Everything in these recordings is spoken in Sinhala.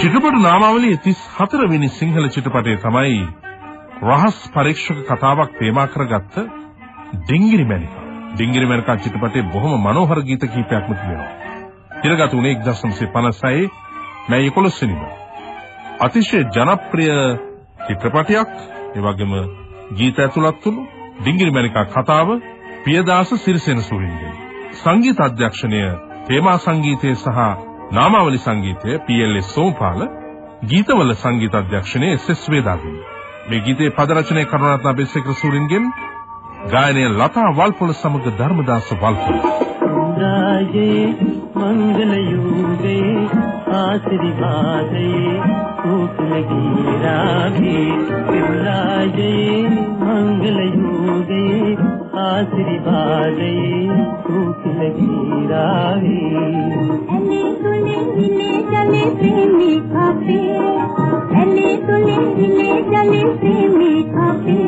චිත්‍රපට නාමාවලියේ 34 වෙනි සිංහල චිත්‍රපටය තමයි රහස් පරීක්ෂක කතාවක් තේමා කරගත්ත ඩිංගිරි මැනිකා. ඩිංගිරි මැනිකා චිත්‍රපටයේ බොහොම මනෝහර ගීත කිහිපයක්ම තිබෙනවා. තිරගත වුණේ 1956 මැයි 11 වෙනිදා. අතිශය ජනප්‍රිය චිත්‍රපටයක් ඒ වගේම ගීත ඇතුළත් වුණු ඩිංගිරි මැනිකා කතාව පියදාස සිරිසෙන සූරින්ගේ. සංගීත අධ්‍යක්ෂණය තේමා සංගීතයේ සහ නාමාවලි සංගීතය පී.එල්.එස්. සෝමපාල ගීතවල සංගීත අධ්‍යක්ෂණය එස්.එස්. වේදාගින් මේ ගීතේ පද රචනය කරුණාරත්න අබේසේකර සූරින්ගෙන් ගායනය ලතා වල්පොල සමග ධර්මදාස වල්පොල मङ्गलयूगे आशीर्वादये गोकुलगी राधे विराजये मङ्गलयूगे आशीर्वादये गोकुलगी राधे तो चले प्रेमी खापे तो चले प्रेमी खापे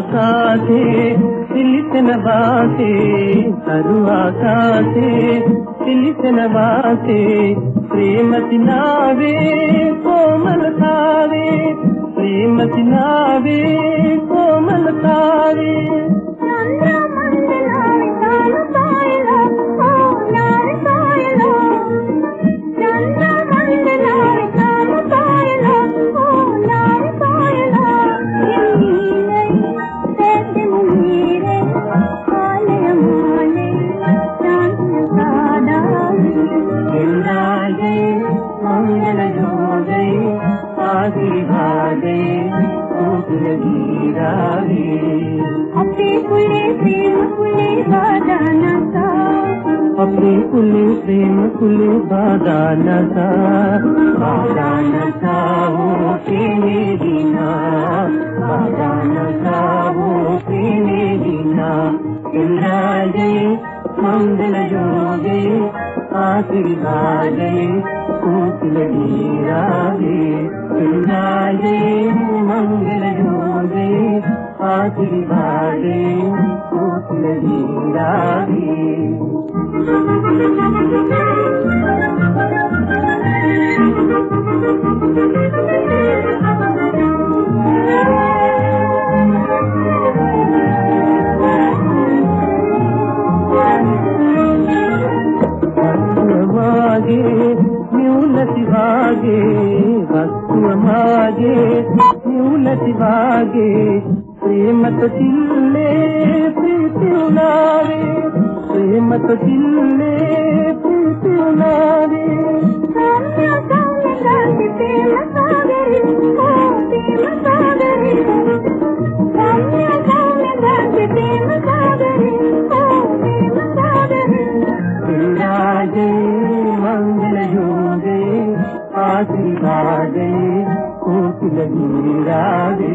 ආකාසේ සිලිසෙන වාසේ අරු ආකාසේ සිලිසෙන වාසේ ප්‍රේමතිනාවේ කොමලතාවේ ප්‍රේමතිනාවේ अपने कुले प्रेम कुले बादाना था। बादाना था वो मेरी ना बादाना था वो मेरी ना इंद्रा गए मंगल जोगे आखिरी भा गए कूप लगी मंगल जोगे, आशीर्वाद। भागे वस्तु मागे उन्नति भागे प्रेमत चिल्ले प्रीति उलावे प्रेमत चिल्ले आशीर्वादे कोकिल गिरागे